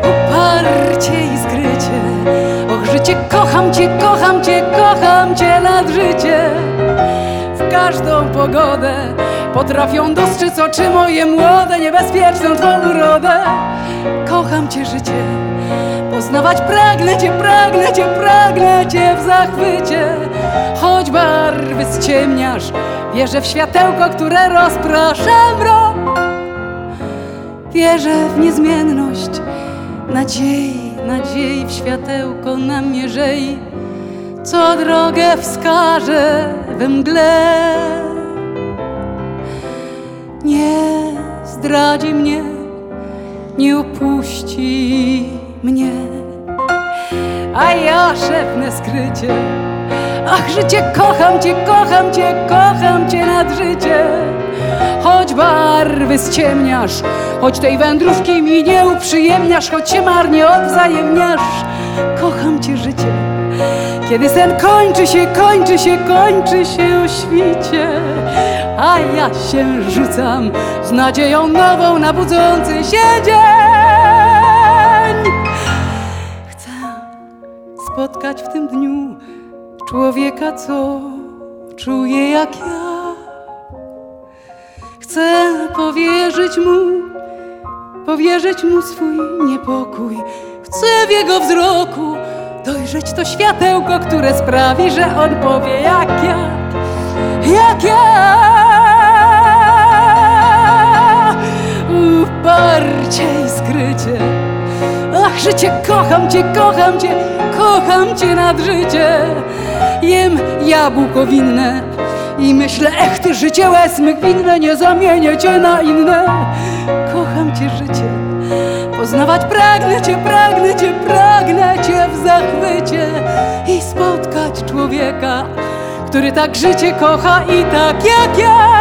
Uparcie i skrycie Och życie, kocham cię, kocham cię, kocham cię nad życie. W każdą pogodę Potrafią dostrzec oczy moje młode Niebezpieczną twą urodę. Kocham cię życie. Poznawać pragnę cię, pragnę cię, pragnę cię w zachwycie. Choć barwy ściemniasz Wierzę w światełko, które rozprasza mrok Wierzę w niezmienność nadziei, nadziei w światełko namierzei, co drogę wskaże we mgle. Nie zdradzi mnie, nie opuści mnie, a ja szepnę skrycie. Ach, życie, kocham cię, kocham cię, kocham cię nad życie. Choć barwy ściemniasz, choć tej wędrówki mi nie uprzyjemniasz, choć się marnie odwzajemniasz, kocham cię życie. Kiedy sen kończy się, kończy się, kończy się o świcie, a ja się rzucam z nadzieją nową na budzący się dzień. Chcę spotkać w tym dniu człowieka, co czuje jak ja. Chcę powierzyć mu, powierzyć mu swój niepokój. Chcę w jego wzroku dojrzeć to światełko, które sprawi, że on powie jak ja, jak ja. Uparcie i skrycie. Ach, życie, kocham cię, kocham cię, kocham cię nad życie. Jem jabłko winne i myślę, ech ty życie łez winne, nie zamienię cię na inne. Kocham cię życie, poznawać pragnę cię, pragnę cię, pragnę cię w zachwycie i spotkać człowieka, który tak życie kocha i tak jak ja.